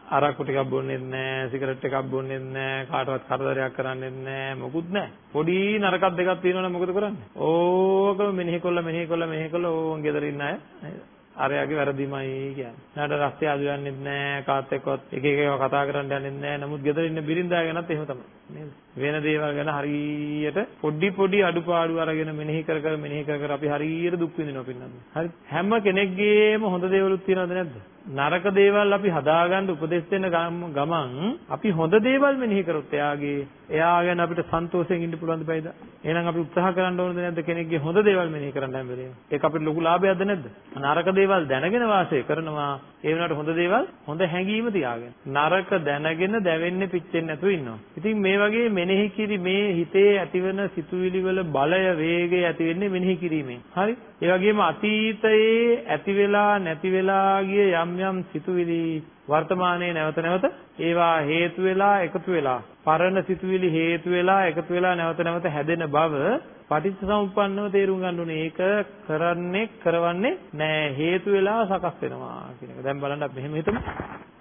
අරක්කු ටිකක් බොන්නෙත් නෑ, සිගරට් එකක් බොන්නෙත් නෑ, කාටවත් කරදරයක් කරන්නෙත් නෑ, මොකුත් නෑ. පොඩි නරකක් දෙකක් තියෙනවනේ මොකද කරන්නේ? ඕකම මෙනෙහි කළා මෙනෙහි කළා මෙනෙහි කළා ඕන් ගෙදර ඉන්න අය නේද? අරයාගේ වැරදිමයි කියන්නේ. නාට රස්තිය ආදු යන්නෙත් නෑ කාත් එක්කවත් එක එක ඒවා කතා කරන්න යන්නෙත් නෑ. නමුත් ගෙදර ඉන්න බිරින්දා ගැනත් එහෙම තමයි. නේද? වෙන දේවල් ගැන හරියට පොඩි පොඩි අඩුපාඩු අරගෙන මෙනෙහි කර කර මෙනෙහි කර කර අපි හරියට දුක් විඳිනවා පින්නත්. හරි. හැම කෙනෙක්ගේම හොඳ දේවලුත් තියෙනවද නැද්ද? නරක දේවල් අපි හදාගන්න උපදෙස් දෙන්න ගමන් අපි හොඳ දේවල් මෙනෙහි කරොත් එයාගේ එයා ගැන අපිට සන්තෝෂයෙන් ඉන්න පුළුවන් දෙයිද? එහෙනම් අපි උත්සාහ කරන්න ඕනද නැද්ද කෙනෙක්ගේ හොඳ දේවල් මෙනෙහි කරන්න හැම වෙලේම? ඒක අපිට ලොකු ලාභයක්ද නැද්ද? නරක දේවල් දැනගෙන වාසය කරනවා ඒ වුණාට හොඳ දේවල් හොඳ හැඟීම තියාගෙන. නරක දැනගෙන දැවෙන්නේ පිච්චෙන්නේ නැතුව ඉන්නවා. ඉතින් මේ වගේ මෙනෙහි කිරි මේ හිතේ ඇතිවන සිතුවිලි වල බලය වේගය ඇති වෙන්නේ මෙනෙහි කිරීමෙන්. හරි? ඒ වගේම අතීතයේ ඇති වෙලා නැති වෙලා ගිය යම් යම් සිතුවිලි වර්තමානයේ නැවත නැවත ඒවා හේතු වෙලා එකතු වෙලා පරණ සිතුවිලි හේතු වෙලා එකතු වෙලා නැවත නැවත හැදෙන බව පටිච්චසමුප්පන්නව තේරුම් ගන්න ඕනේ. ඒක කරන්නේ කරවන්නේ නෑ හේතු වෙලා සකස් වෙනවා කියන එක. දැන් බලන්න අපි මෙහෙම හිතමු.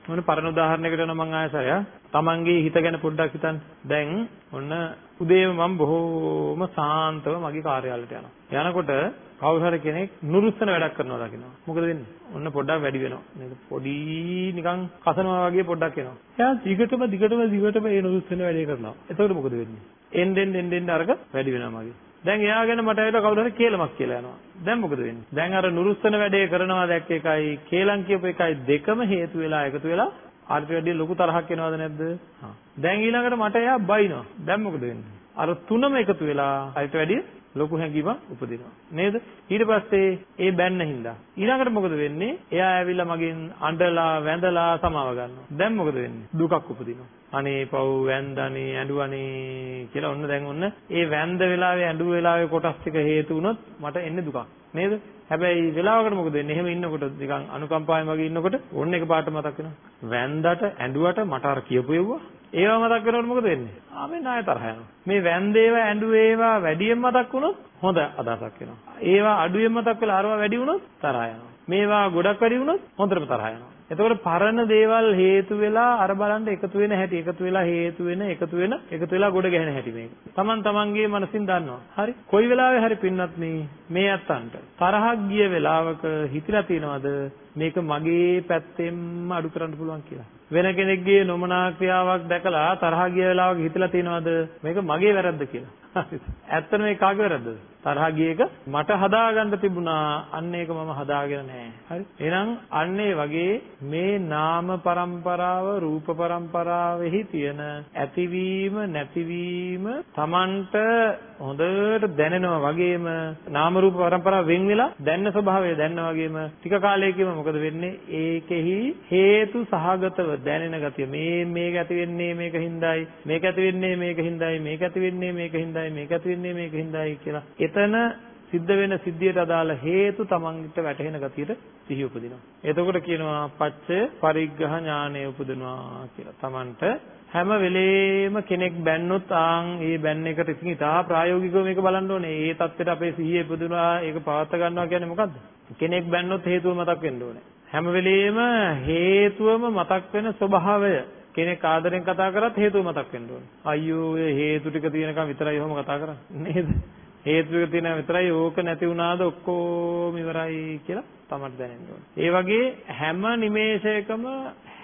මොන පරණ උදාහරණයකට නම් මම ආයසරය තමන්ගේ හිත ගැන පොඩ්ඩක් හිතන්න. දැන් ඔන්න උදේම මම බොහෝම සාන්තව මගේ කාර්යාලයට යනවා. යනකොට කවුරු හරි කෙනෙක් නුරුස්සන වැඩක් කරනවා දකිනවා. මොකද වෙන්නේ? ඔන්න පොඩ්ඩක් වැඩි වෙනවා. නේද? පොඩි නිකන් කසනවා වගේ පොඩ්ඩක් එනවා. එයා දිගටම දිගටම දිගටම ඒ නුරුස්සන වැඩේ කරනවා. එතකොට මොකද වෙන්නේ? එන්නෙන් එන්නෙන් අරක වැඩි වෙනවා මගේ. දැන් එයා ගැන මට ඇවිල්ලා කවුරු හරි කේලමක් කියලා යනවා. දැන් මොකද වෙන්නේ? දැන් අර නුරුස්සන වැඩේ කරනවා දැක්ක එකයි කේලම් කියපු එකයි දෙකම හේතු වෙලා එකතු වෙලා ආර්ථික වැඩි ලොකු තරහක් එනවද නැද්ද? හා. දැන් ඊළඟට මට එයා බයිනවා. දැන් මොකද වෙන්නේ? අර තුනම එකතු වෙලා ආර්ථික වැඩි ලොකු හැඟීමක් උපදිනවා. නේද? ඊට පස්සේ ඒ බැන්න හින්දා ඊළඟට මොකද වෙන්නේ? එයා ඇවිල්ලා මගෙන් අඬලා වැඳලා සමාව ගන්නවා. දැන් මොකද වෙන්නේ? දුකක් උපදිනවා. අනේ පව් වැන්දනේ ඇඬුවනේ කියලා ඔන්න දැන් ඔන්න ඒ වැන්ද වෙලාවේ ඇඬුව වෙලාවේ කොටස් ටික හේතු වුණොත් මට එන්නේ දුකක්. නේද? හැබැයි වෙලාවකට මොකද වෙන්නේ? එහෙම ඉන්නකොට නිකන් අනුකම්පාවෙන් වගේ ඉන්නකොට ඔන්න එක පාට මතක් වෙනවා. වැන්දට ඇඬුවට මට අර කියපු ඒවා. ඒවා මතක් වෙනකොට මොකද වෙන්නේ? ආ මේ ණය තරහ යනවා. මේ වැන්දේව ඇඬුවේවා වැඩියෙන් මතක් වුණොත් හොඳ අදහසක් වෙනවා ඒවා අඩුවෙන් මතක් වෙලා අරවා වැඩි වුණොත් තරහ යනවා. මේවා ගොඩක් වැඩි වුණොත් හොඳටම තරහ යනවා. එතකොට පරණ දේවල් හේතු වෙලා අර බලන්න එකතු වෙන හැටි එකතු වෙලා හේතු වෙන එකතු වෙන එකතු වෙලා ගොඩ ගැහෙන හැටි මේක. Taman tamanගේ මනසින් දන්නවා. හරි. කොයි වෙලාවෙ හරි පින්නත් මේ මේ අත්තන්ට තරහක් ගිය වෙලාවක හිතලා තියනවද මේක මගේ පැත්තෙන්ම අඩු කරන්න පුළුවන් කියලා. වෙන කෙනෙක්ගේ නොමනා ක්‍රියාවක් දැකලා තරහා ගිය වෙලාවක හිතලා තියෙනවද මේක මගේ වැරද්ද කියලා. ඇත්තම මේ කාගේ වැරද්දද? තරහා ගිය එක මට හදාගන්න තිබුණා. අන්න ඒක මම හදාගෙන නැහැ. හරි. එහෙනම් අන්න ඒ වගේ මේ නාම પરම්පරාව රූප પરම්පරාවෙහි තියෙන ඇතිවීම නැතිවීම Tamanට හොඳට දැනෙනවා වගේම නාම රූප પરම්පරාව වෙන් වෙලා දැන්න ස්වභාවය දැනනා වගේම ටික කාලයකින්ම මොකද වෙන්නේ? ඒකෙහි හේතු සහගතව දැනෙන ගතිය. මේ මේක ඇති වෙන්නේ මේක හින්දායි, මේක ඇති වෙන්නේ මේක හින්දායි, මේක ඇති වෙන්නේ මේක හින්දායි, මේක ඇති වෙන්නේ මේක හින්දායි කියලා. එතන සිද්ධ වෙන සිද්ධියට අදාළ හේතු තමන්ට වැටහෙන ගතියට සිහි උපදිනවා. එතකොට කියනවා පච්චය පරිග්‍රහ ඥානය උපදිනවා කියලා. තමන්ට හැම වෙලේම කෙනෙක් බැන්නොත් ආන් ඒ බැන්න එකට ඉතින් ඉතා ප්‍රායෝගිකව මේක බලන්න ඕනේ. ඒ தත්ත්වයට අපේ සිහිය ඉපදුනා ඒක පවත් ගන්නවා කියන්නේ මොකද්ද? කෙනෙක් බැන්නොත් හේතුව මතක් වෙන්න ඕනේ. හැම වෙලේම හේතුවම මතක් වෙන ස්වභාවය කෙනෙක් ආදරෙන් කතා කරත් හේතුව මතක් වෙන්න ඕනේ. අයියෝ ඒ හේතු ටික තියෙනකම් විතරයි ඔහොම කතා කරන්නේ නේද? හේතු ටික තියෙන විතරයි ඕක නැති වුණාද ඔක්කොම ඉවරයි කියලා තමයි දැනෙන්න ඕනේ. ඒ වගේ හැම නිමේෂයකම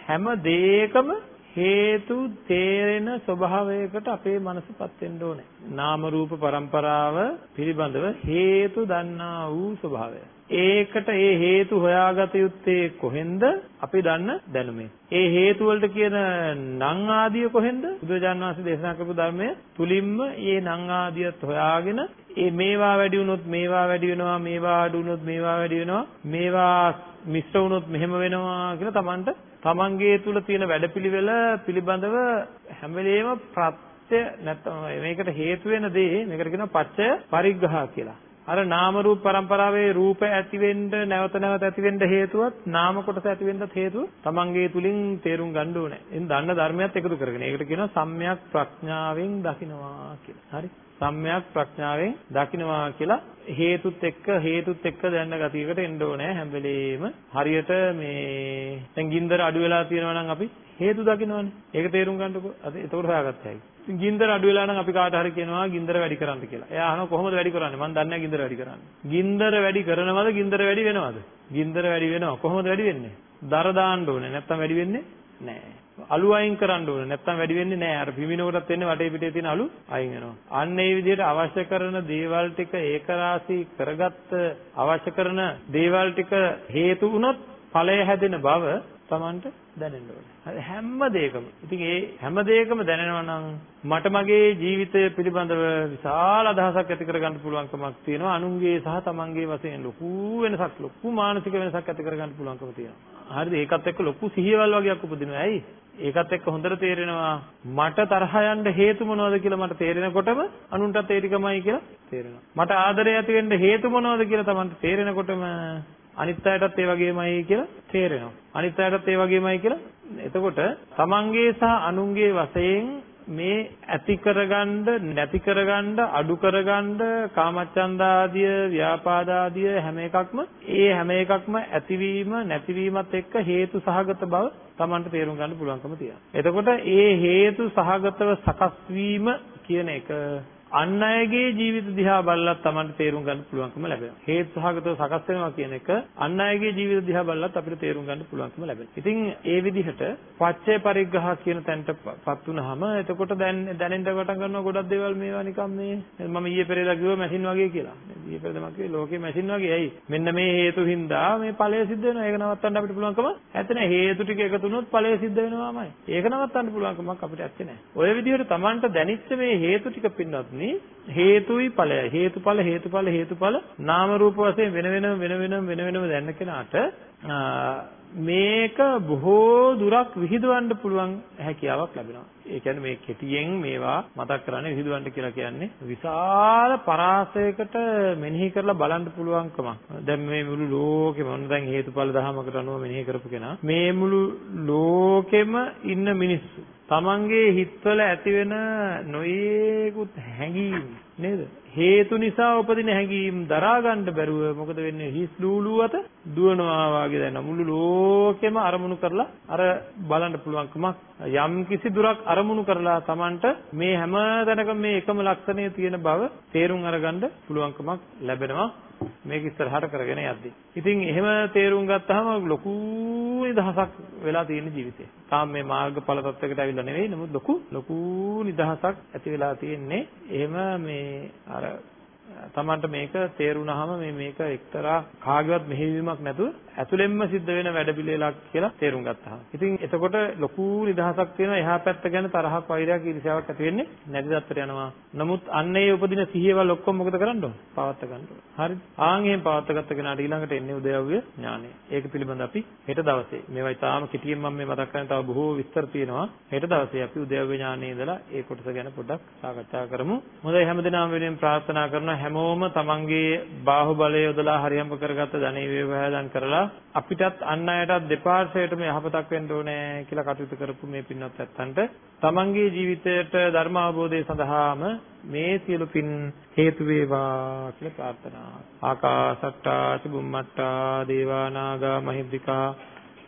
හැම දෙයකම හේතු තේරෙන ස්වභාවයකට අපේ මනසපත් වෙන්න ඕනේ. නාම රූප પરම්පරාව පිළිබඳව හේතු දන්නා වූ ස්වභාවය. ඒකට ඒ හේතු හොයාගත යුත්තේ කොහෙන්ද? අපි දන්න දැනුමෙන්. ඒ හේතු වලට කියන නම් ආදිය කොහෙන්ද? බුදුරජාණන් වහන්සේ දේශනා කරපු ධර්මයේ තුලින්ම මේ නම් ආදියත් හොයාගෙන ඒ මේවා වැඩි වුණොත් මේවා වැඩි වෙනවා මේවා අඩු වුණොත් මේවා වැඩි වෙනවා මේවා මිශ්‍ර වුණොත් මෙහෙම වෙනවා කියලා Tamanට Tamanගේ තුල තියෙන වැඩපිළිවෙල පිළිබඳව හැම වෙලේම ප්‍රත්‍ය නැත්නම් මේකට හේතු වෙන දේ මේකට කියනවා පච්චය පරිග්‍රහ කියලා. අර නාම රූප પરම්පරාවේ රූප ඇති වෙන්න නැවත නැවත ඇති වෙන්න හේතුවත් නාම කොටස ඇති වෙන්නත් හේතුව තමන්ගේ තුලින් තේරුම් ගන්න ඕනේ. එන් දන්න ධර්මයක් එකතු කරගෙන. ඒකට කියනවා සම්‍යක් ප්‍රඥාවෙන් දකින්නවා කියලා. හරි. සම්‍යක් ප්‍රඥාවෙන් දකින්නවා කියලා හේතුත් එක්ක හේතුත් එක්ක දැනන ගතියකට එන්න ඕනේ හැම වෙලෙම. හරියට මේ දැන් ගින්දර අඩු වෙලා තියෙනවා නම් අපි හේතු දකින්නවනේ ඒක තේරුම් ගන්නකො අද එතකොට හොයාගත්තා හැකි. ගින්දර අඩු වෙලා නම් අපි කාට හරි කියනවා ගින්දර වැඩි කරන්න කියලා. එයා අහනවා කොහොමද වැඩි කරන්නේ? මම දන්නේ නැහැ ගින්දර වැඩි කරන්න. ගින්දර වැඩි කරනවද ගින්දර වැඩි වෙනවද? ගින්දර වැඩි වෙනවා. කොහොමද වැඩි වෙන්නේ? දර දාන්න ඕනේ. නැත්තම් වැඩි වෙන්නේ නැහැ. අලු අයින් කරන්න ඕනේ. නැත්තම් වැඩි වෙන්නේ නැහැ. අර පිමිනකොටත් වෙන්නේ වටේ පිටේ තියෙන අලු අයින් වෙනවා. අන්න ඒ විදිහට අවශ්‍ය කරන දේවල් ටික ඒකරාශී කරගත්ත අවශ්‍ය කරන දේවල් ටික හේතු වුණොත් ඵලය හැදෙන බව Tamanට දැනෙන්න ඕනේ. හැම දෙයකම. ඉතින් ඒ හැම දෙයකම දැනෙනවා නම් මට මගේ ජීවිතය පිළිබඳව විශාල අදහසක් ඇති කරගන්න පුළුවන්කමක් තියෙනවා. අනුන්ගේ සහ Tamanගේ වශයෙන් ලොකු වෙනසක් ලොකු මානසික වෙනසක් ඇති කරගන්න පුළුවන්කම තියෙනවා. හරිද? ඒකත් එක්ක ලොකු සිහියවල් වගේක් උපදිනවා. ඇයි? ඒකත් එක්ක හොඳට තේරෙනවා මට තරහ යන්න හේතු මොනවද කියලා මට තේරෙනකොටම අනුන්ටත් ඒ ටිකමයි කියලා තේරෙනවා. මට ආදරය ඇති වෙන්න හේතු මොනවද කියලා Tamanට තේරෙනකොටම අනිත් අයටත් ඒ වගේමයි කියලා තේරෙනවා. අනිත් අයටත් ඒ වගේමයි කියලා එතකොට තමන්ගේ සහ අනුන්ගේ වශයෙන් මේ ඇති කරගන්න නැති කරගන්න අඩු කරගන්න කාමච්ඡන්දාදිය ව්‍යාපාදාදිය හැම එකක්ම ඒ හැම එකක්ම ඇතිවීම නැතිවීමත් එක්ක හේතු සහගත බව Tamanට තේරුම් ගන්න පුළුවන්කම තියෙනවා. එතකොට ඒ හේතු සහගතව සකස් වීම කියන එක අන් අයගේ ජීවිත දිහා බලලත් Tamanට තේරුම් ගන්න පුළුවන්කම ලැබෙනවා. හේතු සහගතව සකස් වෙනවා කියන එක අන් අයගේ ජීවිත දිහා බලලත් අපිට තේරුම් ගන්න පුළුවන්කම ලැබෙනවා. ඉතින් ඒ විදිහට පච්චේ පරිග්‍රහ කියන තැනටපත් වුනහම එතකොට දැන් දැනෙන්න පටන් ගන්නවා ගොඩක් දේවල් මේවා නිකන් මේ මම ඊයේ පෙරේදා කිව්වා මැෂින් වගේ කියලා. ඊයේ පෙරේදා මම කිව්වේ ලෝකේ මැෂින් වගේ. ඇයි? මෙන්න මේ හේතු හින්දා මේ ඵලය සිද්ධ වෙනවා. ඒක නවත්තන්න අපිට පුළුවන්කම ඇත්ත නැහැ. හේතු ටික එකතු වුණොත් ඵලය සිද්ධ වෙනවාමයි. ඒක නවත්තන්න පුළුවන්කමක් අපිට ඇත්තේ නැහැ. ඔය විදිහට Tamanට දැනිච්ච මේ හේතු ටික පින්නත් නේ හේතුයි ඵලයයි හේතුඵල හේතුඵල හේතුඵල නාම රූප වශයෙන් වෙන වෙනම වෙන වෙනම වෙන වෙනම දැනන කෙනාට මේක බොහෝ දුරක් විහිදවන්න පුළුවන් හැකියාවක් ලැබෙනවා. ඒ කියන්නේ මේ කෙටියෙන් මේවා මතක් කරන්නේ විහිදවන්න කියලා කියන්නේ විශාල පරාසයකට මෙනෙහි කරලා බලන්න පුළුවන්කමක්. දැන් මේ මුළු ලෝකෙම මොන දැන් හේතුඵල දහමකට අනුව මෙනෙහි කරපු කෙනා මේ මුළු ලෝකෙම ඉන්න මිනිස්සු තමන්ගේ හිතවල ඇති වෙන නොයේකුත් හැඟීම් නේද? හේතු නිසා උපදින හැඟීම් දරා ගන්න බැරුව මොකද වෙන්නේ? හිස් ලූලුවත දුවනවා වාගේ දැන මුළු ලෝකෙම අරමුණු කරලා අර බලන්න පුළුවන්කමක් යම් කිසි දුරක් අරමුණු කරලා Tamanට මේ හැම තැනකම මේ එකම ලක්ෂණය තියෙන බව තේරුම් අරගන්න පුළුවන්කමක් ලැබෙනවා. මේක ඉස්සරහට කරගෙන යද්දී. ඉතින් එහෙම තේරුම් ගත්තාම ලොකු නිදහසක් වෙලා තියෙන ජීවිතේ. තාම මේ මාර්ගඵල තත්වයකට ඇවිල්ලා නෙවෙයි. නමුත් ලොකු ලොකු නිදහසක් ඇති වෙලා තියෙන්නේ. එහෙම මේ අර තමන්ට මේක තේරුණාම මේ මේක එක්තරා කාගේවත් මෙහෙයවීමක් නැතුව ඇතුළෙන්ම සිද්ධ වෙන වැඩ පිළිවෙලක් කියලා තේරුම් ගත්තා. ඉතින් එතකොට ලොකු නිදහසක් තියෙනවා එහා පැත්ත ගැන තරහක් වෛරයක් ඊර්ෂ්‍යාවක් ඇති වෙන්නේ නැති දත්තට යනවා. නමුත් අන්න ඒ උපදින සිහියවල් ඔක්කොම මොකද කරන්න ඕන? පවත්ත ගන්න ඕන. හරිද? ආන් එහෙම පවත්ත ගත්ත කෙනාට ඊළඟට එන්නේ උදයව්‍ය ඥානය. ඒක පිළිබඳ අපි හෙට දවසේ මේවා ඉතාලම කෙටියෙන් මම මේ මතක් කරන්න තව බොහෝ විස්තර තියෙනවා. හෙට දවසේ අපි උදයව්‍ය ඥානයේ ඉඳලා ඒ කොටස ගැන පොඩ්ඩක් සාකච්ඡා කරමු. හොඳයි හැමදෙනාම වෙනුවෙන් ප්‍රාර්ථනා කරනවා හැමෝම තමන්ගේ බාහුවලය යොදලා හරියම්ප කරගත්ත ධනෙ වේවහදන් කරලා අපිටත් අන් අයටත් දෙපාර්ශ්වයටම යහපතක් වෙන්න ඕනේ කියලා කටයුතු කරපු මේ පින්වත් ඇත්තන්ට තමන්ගේ ජීවිතයට ධර්ම අවබෝධය සඳහාම මේ සියලු පින් හේතු වේවා කියලා ප්‍රාර්ථනා. ආකාසට්ටා චුම්මට්ටා දේවා නාග මහිද්దికා